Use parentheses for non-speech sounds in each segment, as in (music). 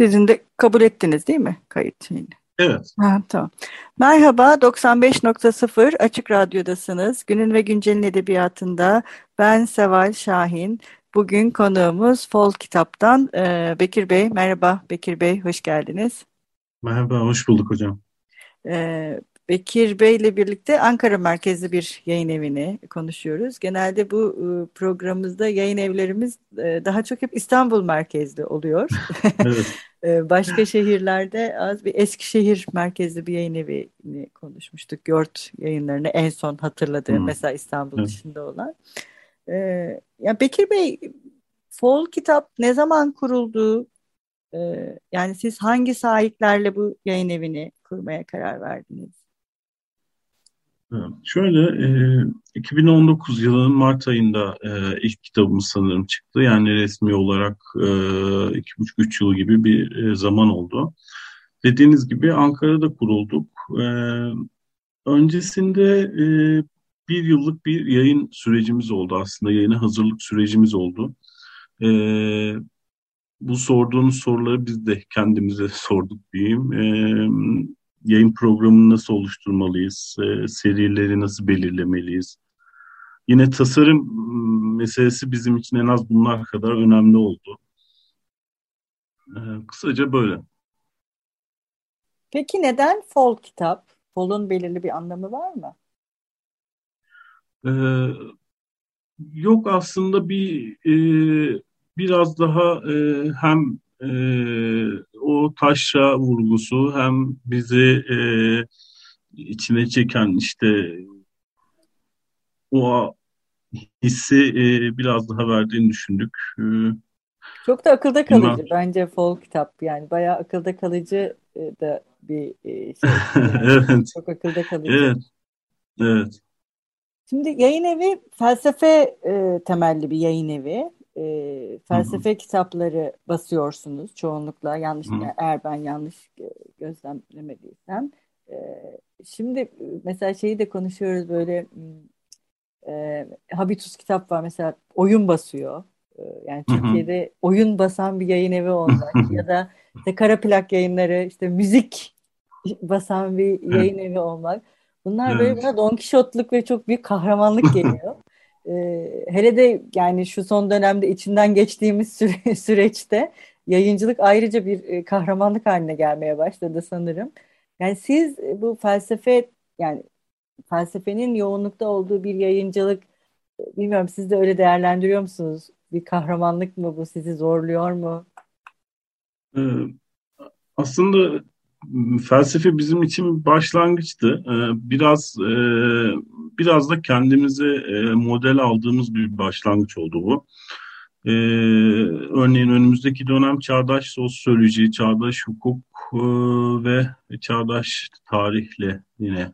Sizin de kabul ettiniz değil mi kayıt şeyini? Evet. Ha, tamam. Merhaba, 95.0 Açık Radyo'dasınız. Günün ve Güncel'in edebiyatında ben Seval Şahin. Bugün konuğumuz Fol Kitap'tan e, Bekir Bey. Merhaba Bekir Bey, hoş geldiniz. Merhaba, hoş bulduk hocam. E, Bekir Bey ile birlikte Ankara merkezli bir yayın evini konuşuyoruz. Genelde bu e, programımızda yayın evlerimiz e, daha çok hep İstanbul merkezli oluyor. (laughs) Evet. (laughs) E, başka şehirlerde az bir Eskişehir merkezli bir yayın evini konuşmuştuk. Yort yayınlarını en son hatırladığım Hmm. mesela İstanbul Evet. dışında olan. Ee, ya Bekir Bey, Fol Kitap ne zaman kuruldu? Yani siz hangi sahiplerle bu yayın evini kurmaya karar verdiniz? Şöyle, e, 2019 yılının Mart ayında e, ilk kitabımız sanırım çıktı. Yani resmi olarak e, iki buçuk üç yıl gibi bir e, zaman oldu. Dediğiniz gibi Ankara'da kurulduk. E, öncesinde e, bir yıllık bir yayın sürecimiz oldu aslında. Yayına hazırlık sürecimiz oldu. E, bu sorduğunuz soruları biz de kendimize (laughs) sorduk diyeyim. E, yayın programını nasıl oluşturmalıyız? E, serileri nasıl belirlemeliyiz? Yine tasarım m, meselesi bizim için en az bunlar kadar önemli oldu. E, kısaca böyle. Peki neden Fol Kitap? Fol'un belirli bir anlamı var mı? E, yok aslında bir e, biraz daha e, hem e, o taşra vurgusu hem bizi e, içine çeken işte o hissi e, biraz daha verdiğini düşündük. E, Çok da akılda kalıcı bence Fol Kitap. Yani bayağı akılda kalıcı e, da bir e, şey. (laughs) Yani evet, çok akılda kalıcı. evet, evet. Şimdi yayın evi felsefe e, temelli bir yayın evi. E, felsefe kitapları basıyorsunuz çoğunlukla yanlış Hı hı. eğer ben yanlış gözlemlemediysem. E, şimdi e, mesela şeyi de konuşuyoruz böyle m, e, Habitus kitap var mesela oyun basıyor. E, yani Hı hı. Türkiye'de oyun basan bir yayın evi olmak (laughs) ya da işte kara plak yayınları işte müzik basan bir yayın evi olmak. Bunlar böyle Evet. bana Don Kişotluk ve çok büyük kahramanlık geliyor. Ee, hele de yani şu son dönemde içinden geçtiğimiz süre- (laughs) süreçte yayıncılık ayrıca bir e, kahramanlık haline gelmeye başladı sanırım. Yani siz e, bu felsefe yani felsefenin yoğunlukta olduğu bir yayıncılık e, bilmiyorum siz de öyle değerlendiriyor musunuz? Bir kahramanlık mı bu sizi zorluyor mu? E, aslında felsefe bizim için başlangıçtı. E, biraz e, biraz da kendimize e, model aldığımız bir başlangıç oldu bu. E, örneğin önümüzdeki dönem çağdaş sosyoloji, çağdaş hukuk e, ve çağdaş tarihle yine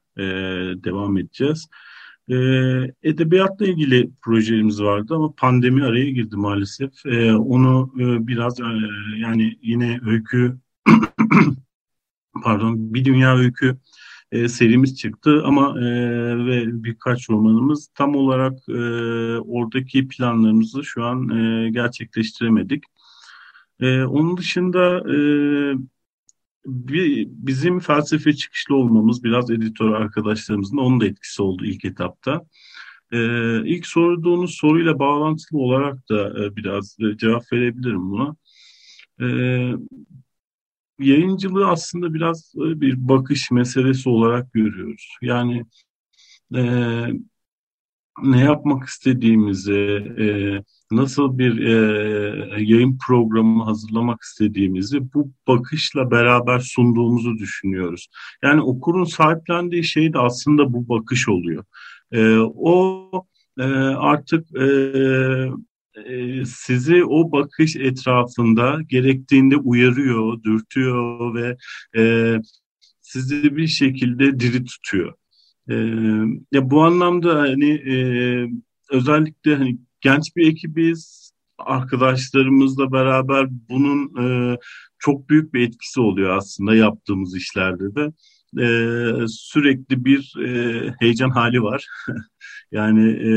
devam edeceğiz. E, edebiyatla ilgili projelerimiz vardı ama pandemi araya girdi maalesef. Onu biraz yani yine öykü (clears throat) pardon bir dünya öykü e, serimiz çıktı ama e, ve birkaç romanımız tam olarak e, oradaki planlarımızı şu an e, gerçekleştiremedik. E, onun dışında e, bir, bizim felsefe çıkışlı olmamız biraz editör arkadaşlarımızın onun da etkisi oldu ilk etapta. E, ilk sorduğunuz soruyla bağlantılı olarak da e, biraz e, cevap verebilirim buna. E, yayıncılığı aslında biraz e, bir bakış meselesi olarak görüyoruz. Yani e, ne yapmak istediğimizi, e, nasıl bir e, yayın programı hazırlamak istediğimizi bu bakışla beraber sunduğumuzu düşünüyoruz. Yani okurun sahiplendiği şey de aslında bu bakış oluyor. E, o e, artık e, sizi o bakış etrafında gerektiğinde uyarıyor, dürtüyor ve e, sizi bir şekilde diri tutuyor. E, ya bu anlamda hani e, özellikle hani genç bir ekibiz, arkadaşlarımızla beraber bunun e, çok büyük bir etkisi oluyor aslında yaptığımız işlerde de. E, sürekli bir e, heyecan hali var. (laughs) yani e,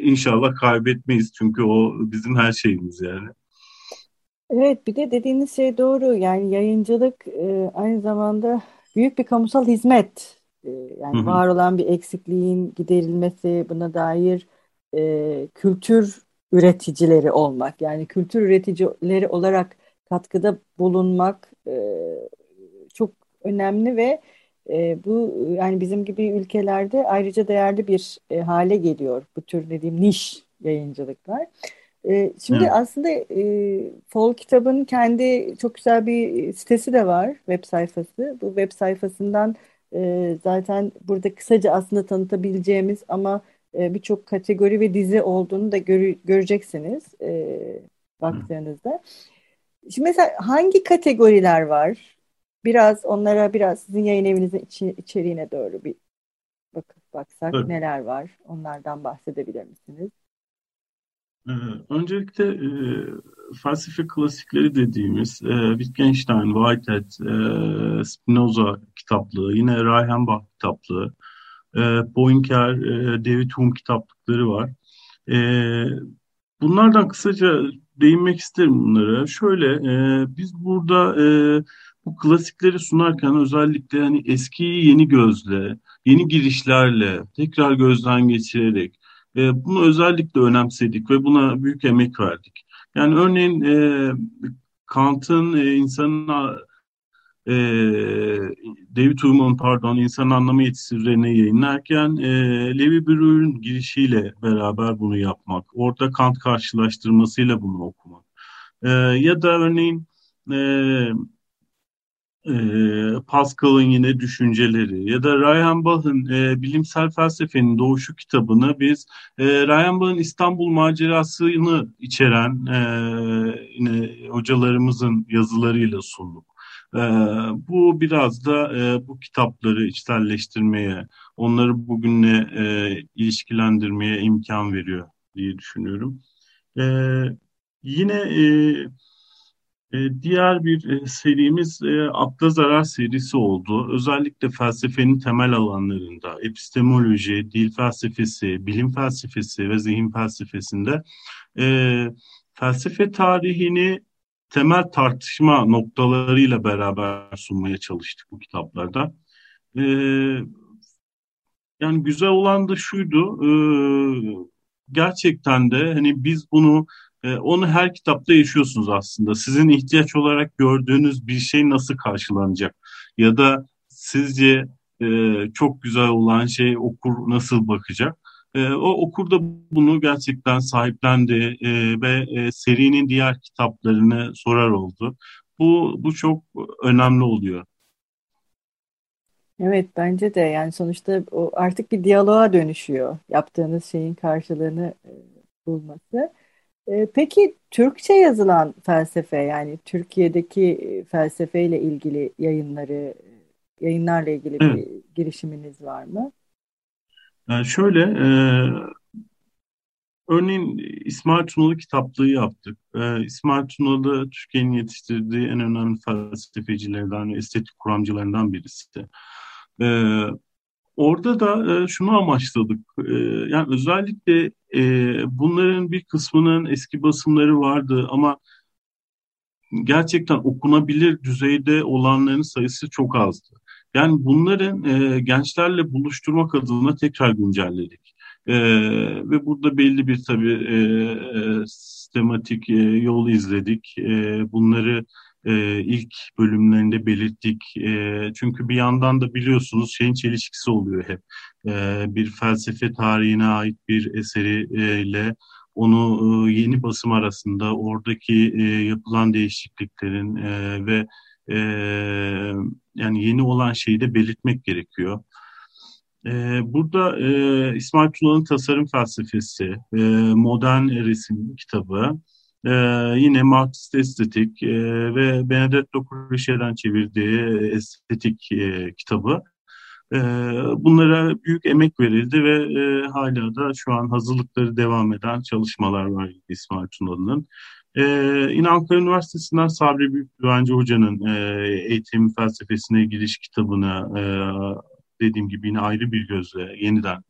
inşallah kaybetmeyiz çünkü o bizim her şeyimiz yani. Evet bir de dediğiniz şey doğru yani yayıncılık e, aynı zamanda büyük bir kamusal hizmet e, yani hı hı. var olan bir eksikliğin giderilmesi buna dair e, kültür üreticileri olmak yani kültür üreticileri olarak katkıda bulunmak e, çok önemli ve e, bu yani bizim gibi ülkelerde ayrıca değerli bir e, hale geliyor bu tür dediğim niş yayıncılıklar. E, şimdi Hı. aslında e, Fol kitabın kendi çok güzel bir sitesi de var web sayfası. Bu web sayfasından e, zaten burada kısaca aslında tanıtabileceğimiz ama e, birçok kategori ve dizi olduğunu da gör, göreceksiniz e, baktığınızda. Şimdi mesela hangi kategoriler var? Biraz onlara biraz sizin yayın evinizin içi, içeriğine doğru bir bakıp baksak evet. neler var? Onlardan bahsedebilir misiniz? Ee, öncelikle e, felsefe klasikleri dediğimiz e, Wittgenstein, Whitehead, e, Spinoza kitaplığı, yine Reichenbach kitaplığı, e, Poincar, e, David Hume kitaplıkları var. E, bunlardan kısaca değinmek isterim bunlara. Şöyle, e, biz burada e, bu klasikleri sunarken özellikle hani eskiyi yeni gözle, yeni girişlerle tekrar gözden geçirerek e, bunu özellikle önemsedik ve buna büyük emek verdik. Yani örneğin e, Kant'ın e, insanın e, David Hume'un pardon insan anlamı yetiştirlerini yayınlarken e, Levi Breuer'in girişiyle beraber bunu yapmak, orada Kant karşılaştırmasıyla bunu okumak. E, ya da örneğin e, e, Pascal'ın yine düşünceleri ya da Reichenbach'ın e, bilimsel felsefenin doğuşu kitabını biz e, Reichenbach'ın İstanbul macerasını içeren e, yine hocalarımızın yazılarıyla sunduk. E, bu biraz da e, bu kitapları içselleştirmeye, onları bugünle e, ilişkilendirmeye imkan veriyor diye düşünüyorum. E, yine e, diğer bir e, serimiz e, Akla Zarar serisi oldu. Özellikle felsefenin temel alanlarında, epistemoloji, dil felsefesi, bilim felsefesi ve zihin felsefesinde felsefe tarihini temel tartışma noktalarıyla beraber sunmaya çalıştık bu kitaplarda. yani güzel olan da şuydu, gerçekten de hani biz bunu e, onu her kitapta yaşıyorsunuz aslında. Sizin ihtiyaç olarak gördüğünüz bir şey nasıl karşılanacak? Ya da sizce e, çok güzel olan şey okur nasıl bakacak? E, o okur da bunu gerçekten sahiplendi e, ve e, serinin diğer kitaplarını sorar oldu. Bu, bu çok önemli oluyor. Evet bence de yani sonuçta o artık bir diyaloğa dönüşüyor yaptığınız şeyin karşılığını e, bulması. Ee, peki Türkçe yazılan felsefe yani Türkiye'deki e, felsefeyle ilgili yayınları, yayınlarla ilgili bir evet. girişiminiz var mı? Yani şöyle, e, örneğin İsmail Tunalı kitaplığı yaptık. E, İsmail Tunalı Türkiye'nin yetiştirdiği en önemli felsefecilerden ve estetik kuramcılarından birisi. E, Orada da e, şunu amaçladık. E, yani özellikle e, bunların bir kısmının eski basımları vardı ama gerçekten okunabilir düzeyde olanların sayısı çok azdı. Yani bunların e, gençlerle buluşturmak adına tekrar güncelledik. E, ve burada belli bir tabii e, e, sistematik e, yol izledik. E, bunları e, ilk bölümlerinde belirttik. E, çünkü bir yandan da biliyorsunuz şeyin çelişkisi oluyor hep. E, bir felsefe tarihine ait bir eseriyle onu e, yeni basım arasında oradaki e, yapılan değişikliklerin e, ve e, yani yeni olan şeyi de belirtmek gerekiyor. E, burada e, İsmail Tuna'nın tasarım felsefesi, e, modern resim kitabı, e, yine Marksist estetik e, ve Benedetto Croce'den çevirdiği estetik e, kitabı. E, bunlara büyük emek verildi ve e, hala da şu an hazırlıkları devam eden çalışmalar var İsmail Tunalı'nın. Ee, yine Ankara Üniversitesi'nden Sabri Büyükgüvenci Hoca'nın e, eğitim felsefesine giriş kitabını e, dediğim gibi yine ayrı bir gözle yeniden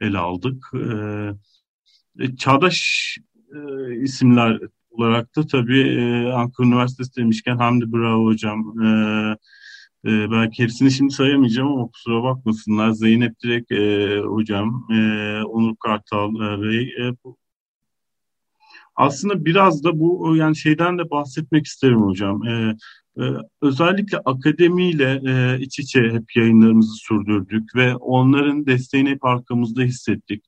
ele aldık. E, çağdaş e, isimler olarak da tabii e, Ankara Üniversitesi demişken Hamdi Bravo Hocam, e, belki hepsini şimdi sayamayacağım ama kusura bakmasınlar. Zeynep Direk Hocam, Onur Kartal Bey, aslında biraz da bu yani şeyden de bahsetmek isterim hocam. Özellikle akademiyle e, iç içe hep yayınlarımızı sürdürdük ve onların desteğini hep arkamızda hissettik.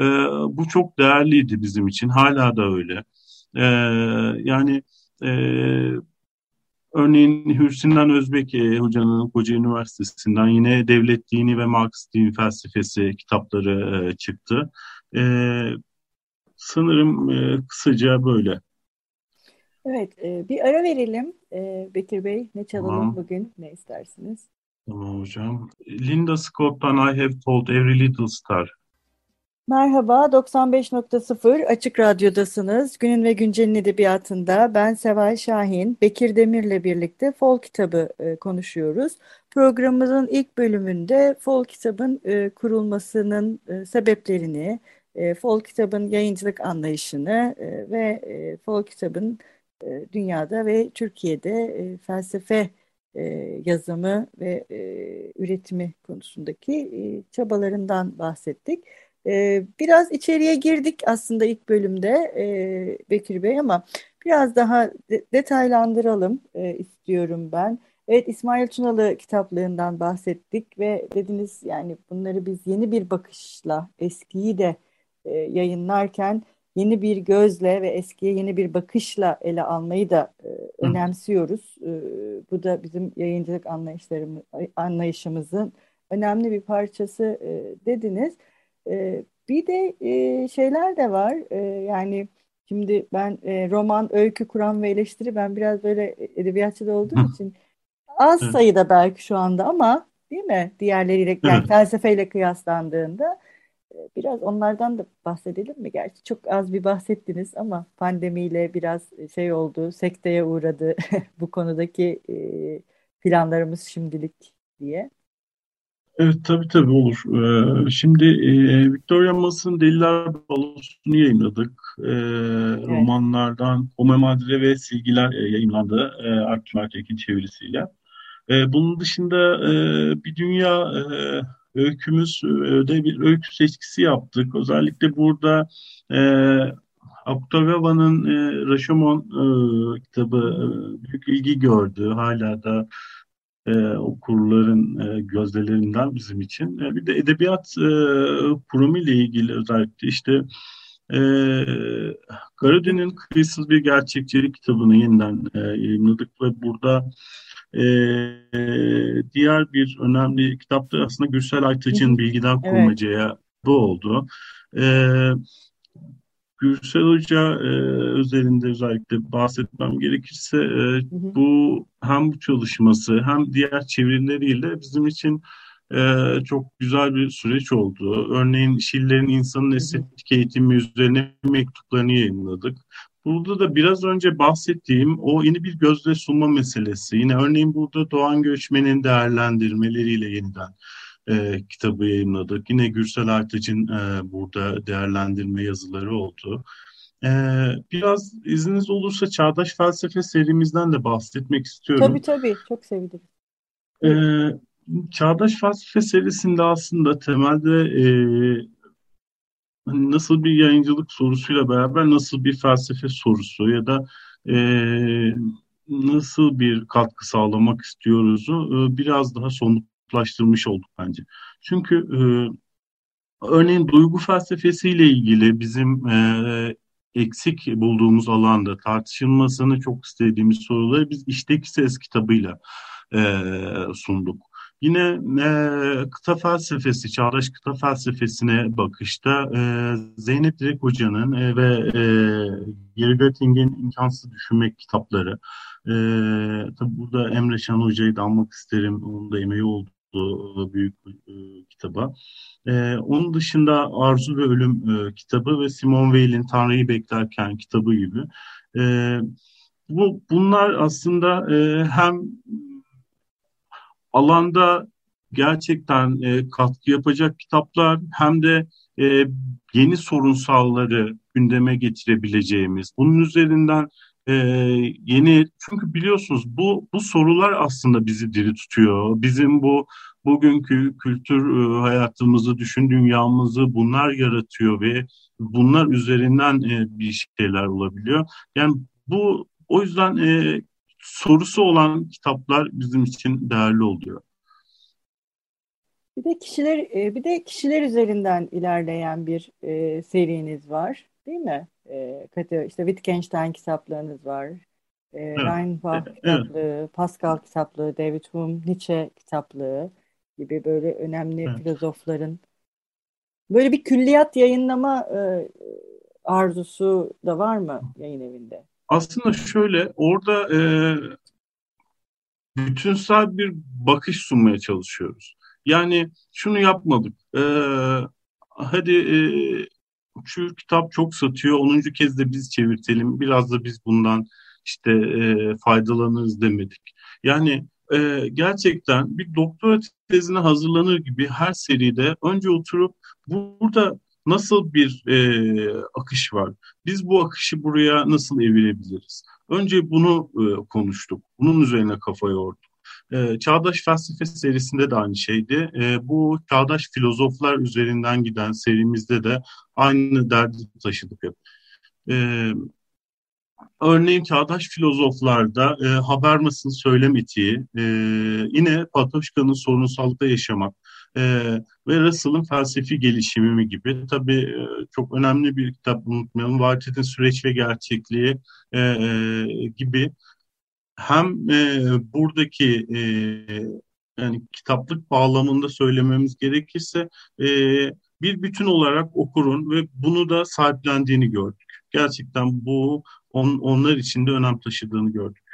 E, bu çok değerliydi bizim için. Hala da öyle. E, yani e, örneğin Hürsinan Özbek e, hocanın Koca Üniversitesi'nden yine devlet dini ve Marksist din felsefesi kitapları e, çıktı. E, Sanırım e, kısaca böyle. Evet, e, bir ara verelim. E, Bekir Bey, ne çalalım tamam. bugün, ne istersiniz? Tamam hocam. Linda Scott'tan I Have Told Every Little Star. Merhaba, 95.0 Açık Radyo'dasınız. Günün ve Güncel'in edebiyatında ben Seval Şahin, Bekir Demir'le birlikte Fol kitabı e, konuşuyoruz. Programımızın ilk bölümünde Fol kitabın e, kurulmasının e, sebeplerini, e, Fol kitabın yayıncılık anlayışını e, ve e, Fol kitabın e, dünyada ve Türkiye'de e, felsefe e, yazımı ve e, üretimi konusundaki e, çabalarından bahsettik. E, biraz içeriye girdik aslında ilk bölümde e, Bekir Bey ama biraz daha de detaylandıralım e, istiyorum ben. Evet İsmail Tunalı kitaplığından bahsettik ve dediniz yani bunları biz yeni bir bakışla eskiyi de e, yayınlarken yeni bir gözle ve eskiye yeni bir bakışla ele almayı da e, önemsiyoruz. E, bu da bizim yayıncılık anlayışlarımız, anlayışımızın önemli bir parçası e, dediniz. E, bir de e, şeyler de var. E, yani şimdi ben e, roman, öykü, kuram ve eleştiri ben biraz böyle edebiyatçıda olduğum için az sayıda belki şu anda ama değil mi? Diğerleriyle yani felsefeyle kıyaslandığında Biraz onlardan da bahsedelim mi? Gerçi çok az bir bahsettiniz ama pandemiyle biraz şey oldu, sekteye uğradı (laughs) bu konudaki e, planlarımız şimdilik diye. Evet tabii tabii olur. Ee, şimdi e, Victoria Mas'ın Deliler Balosu'nu yayınladık. Ee, evet. Romanlardan Kome Madre ve Silgiler e, yayınlandı e, Artur Ertek'in çevirisiyle. E, bunun dışında e, bir dünya e, öykümüz de bir öykü seçkisi yaptık. Özellikle burada e, Octavio'nun e, Rashomon e, kitabı e, büyük ilgi gördü. Hala da e, okurların e, gözdelerinden bizim için. E, bir de edebiyat e, kurumu ile ilgili özellikle işte e, Garudi'nin Kıyısız Bir Gerçekçilik kitabını yeniden e, yayınladık ve burada e, diğer bir önemli kitap da aslında Gürsel Aytaç'ın Bilgiden Kurmaca'ya evet. bu oldu. E, Gürsel Hoca e, özelinde özellikle bahsetmem gerekirse e, hı hı. bu hem bu çalışması hem diğer çevirileriyle bizim için e, çok güzel bir süreç oldu. Örneğin Şiller'in insanın estetik eğitimi üzerine mektuplarını yayınladık. Burada da biraz önce bahsettiğim o yeni bir gözle sunma meselesi. Yine örneğin burada Doğan Göçmen'in değerlendirmeleriyle yeniden e, kitabı yayınladık. Yine Gürsel Aytaç'ın e, burada değerlendirme yazıları oldu. E, biraz izniniz olursa Çağdaş Felsefe serimizden de bahsetmek istiyorum. Tabii tabii çok sevdim. E, Çağdaş Felsefe serisinde aslında temelde e, hani nasıl bir yayıncılık sorusuyla beraber nasıl bir felsefe sorusu ya da e, nasıl bir katkı sağlamak istiyoruzu e, biraz daha somutlaştırmış olduk bence. Çünkü e, örneğin duygu felsefesiyle ilgili bizim e, eksik bulduğumuz alanda tartışılmasını çok istediğimiz soruları biz işteki ses kitabıyla sunduk. Yine e, kıta felsefesi, çağdaş kıta felsefesine bakışta e, Zeynep Direk Hoca'nın e, ve e, Gary Götting'in imkansız düşünmek kitapları. E, tabi burada Emre Şan Hoca'yı da almak isterim. Onun da emeği oldu büyük e, kitaba. E, onun dışında Arzu ve Ölüm e, kitabı ve Simone Weil'in Tanrı'yı Beklerken kitabı gibi. E, bu Bunlar aslında e, hem alanda gerçekten e, katkı yapacak kitaplar hem de e, yeni sorunsalları gündeme getirebileceğimiz, bunun üzerinden e, yeni çünkü biliyorsunuz bu bu sorular aslında bizi diri tutuyor. Bizim bu bugünkü kültür e, hayatımızı, düşün dünyamızı bunlar yaratıyor ve bunlar üzerinden e, bir şeyler olabiliyor. Yani bu o yüzden e, sorusu olan kitaplar bizim için değerli oluyor. Bir de kişiler e, bir de kişiler üzerinden ilerleyen bir e, seriniz var, değil mi? E, işte Wittgenstein kitaplarınız var. E, evet. Reinbach evet. kitaplığı, Pascal kitaplığı, David Hume, Nietzsche kitaplığı gibi böyle önemli evet. filozofların böyle bir külliyat yayınlama e, arzusu da var mı yayın evinde? Aslında şöyle orada e, bütünsel bir bakış sunmaya çalışıyoruz. Yani şunu yapmadık. E, hadi e, şu kitap çok satıyor. 10. kez de biz çevirtelim. Biraz da biz bundan işte e, faydalanırız demedik. Yani e, gerçekten bir doktora tezine hazırlanır gibi her seride önce oturup burada nasıl bir e, akış var? Biz bu akışı buraya nasıl evirebiliriz? Önce bunu e, konuştuk. Bunun üzerine kafa yorduk. E, Çağdaş Felsefe serisinde de aynı şeydi. E, bu Çağdaş Filozoflar üzerinden giden serimizde de aynı derdi taşıdık hep. E, örneğin çağdaş filozoflarda e, Habermas'ın söylem etiği, e, yine Patoşka'nın sorunsallıkta yaşamak, e, ve Russell'ın felsefi gelişimi gibi. Tabii e, çok önemli bir kitap unutmayalım. Vahdet'in Süreç ve Gerçekliği e, gibi hem e, buradaki e, yani kitaplık bağlamında söylememiz gerekirse e, bir bütün olarak okurun ve bunu da sahiplendiğini gördük. Gerçekten bu on, onlar için de önem taşıdığını gördük.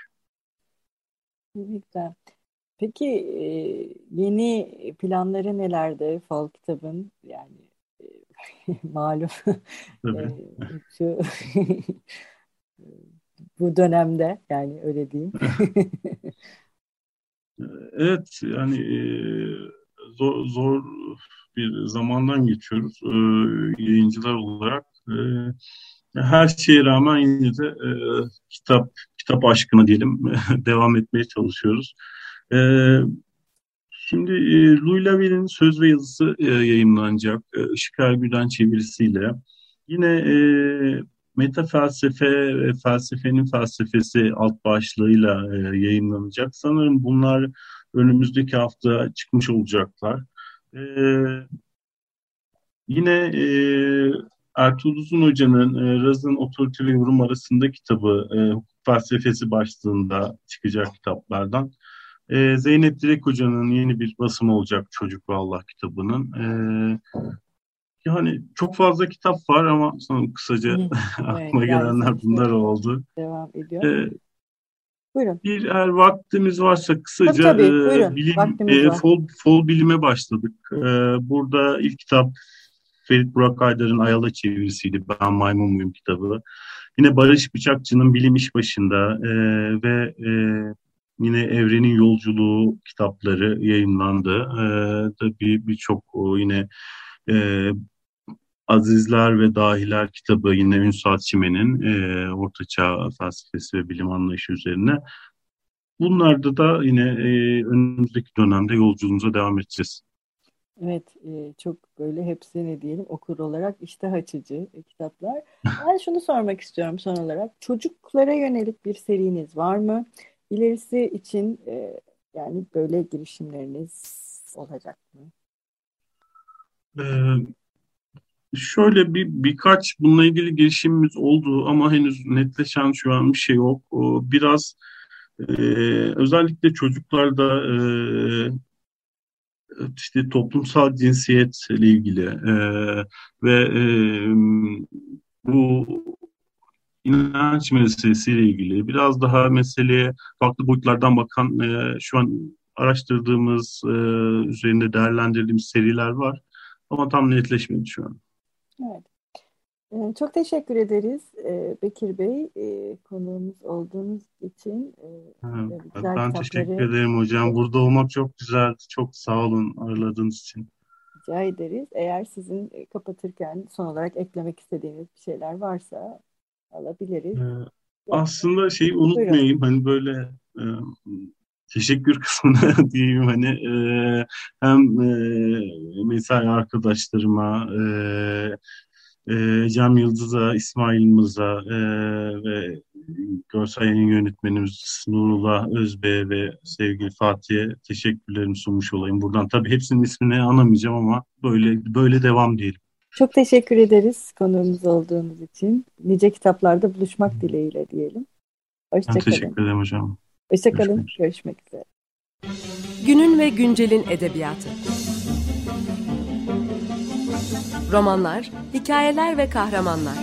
Güzel. Peki e, yeni planları nelerde Fal kitabın? Yani e, (laughs) malum e, şu (laughs) bu dönemde yani öyle diyeyim. (laughs) evet yani zor, zor bir zamandan geçiyoruz yayıncılar olarak. her şeye rağmen yine de kitap kitap aşkına diyelim (laughs) devam etmeye çalışıyoruz. Ee, şimdi e, Louis Lavelle'in söz ve yazısı e, yayınlanacak e, Işık Ergüden çevirisiyle. Yine e, meta felsefe ve felsefenin felsefesi alt başlığıyla e, yayınlanacak. Sanırım bunlar önümüzdeki hafta çıkmış olacaklar. E, yine e, Ertuğrul Uzun Hoca'nın e, Raz'ın Otoriteli Yorum arasında kitabı e, hukuk felsefesi başlığında çıkacak kitaplardan. Ee, Zeynep Direk Hoca'nın yeni bir basımı olacak Çocuk ve Allah kitabının. Ee, yani çok fazla kitap var ama son kısaca Hı, (laughs) aklıma evet, gelenler bunlar oldu. Devam ediyor. Ee, Buyurun. Bir eğer vaktimiz varsa kısaca tabii, tabii. E, bilim, e, fol, fol bilime başladık. E, burada ilk kitap Ferit Burak Aydar'ın Ayala çevirisiydi. Ben Maymun Muyum kitabı. Yine Barış Bıçakçı'nın Bilim İş Başında e, ve e, Yine Evrenin Yolculuğu kitapları yayınlandı. Ee, tabii birçok yine e, Azizler ve Dahiler kitabı yine Ünsal Çimen'in e, Ortaçağ felsefesi ve bilim anlayışı üzerine. Bunlarda da yine e, önümüzdeki dönemde yolculuğumuza devam edeceğiz. Evet, e, çok böyle hepsi ne diyelim okur olarak iştah açıcı kitaplar. Ben şunu sormak istiyorum son olarak. Çocuklara yönelik bir seriniz var mı? İlerisi için e, yani böyle girişimleriniz olacak mı? Şöyle bir birkaç bununla ilgili girişimimiz oldu ama henüz netleşen şu an bir şey yok. Biraz e, özellikle çocuklarda e, işte toplumsal cinsiyetle ilgili e, ve e, bu inanç meselesiyle ilgili biraz daha meseleye farklı boyutlardan bakan e, şu an araştırdığımız, e, üzerinde değerlendirdiğimiz seriler var. Ama tam netleşmedi şu an. Evet. Ee, çok teşekkür ederiz ee, Bekir Bey e, konuğumuz olduğunuz için. E, evet, ben kitapları... teşekkür ederim hocam. Burada olmak çok güzeldi. Çok sağ olun ağırladığınız için. Rica ederiz. Eğer sizin e, kapatırken son olarak eklemek istediğiniz bir şeyler varsa alabiliriz. Ee, aslında şeyi unutmayayım. Hani böyle e, teşekkür kısmına (laughs) diyeyim hani e, hem e, mesai arkadaşlarıma e, e, Cem Yıldız'a, İsmail Mız'a e, ve görsel yayın yönetmenimiz Nurullah Özbey ve sevgili Fatih'e teşekkürlerimi sunmuş olayım. Buradan tabii hepsinin ismini anamayacağım ama böyle böyle devam diyelim. Çok teşekkür ederiz konuğumuz olduğunuz için. Nice kitaplarda buluşmak dileğiyle diyelim. Hoşçakalın. Teşekkür ederim hocam. Hoşçakalın. Görüşmek, Görüşmek üzere. Günün ve güncelin edebiyatı. Romanlar, hikayeler ve kahramanlar.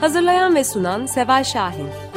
Hazırlayan ve sunan Seval Şahin.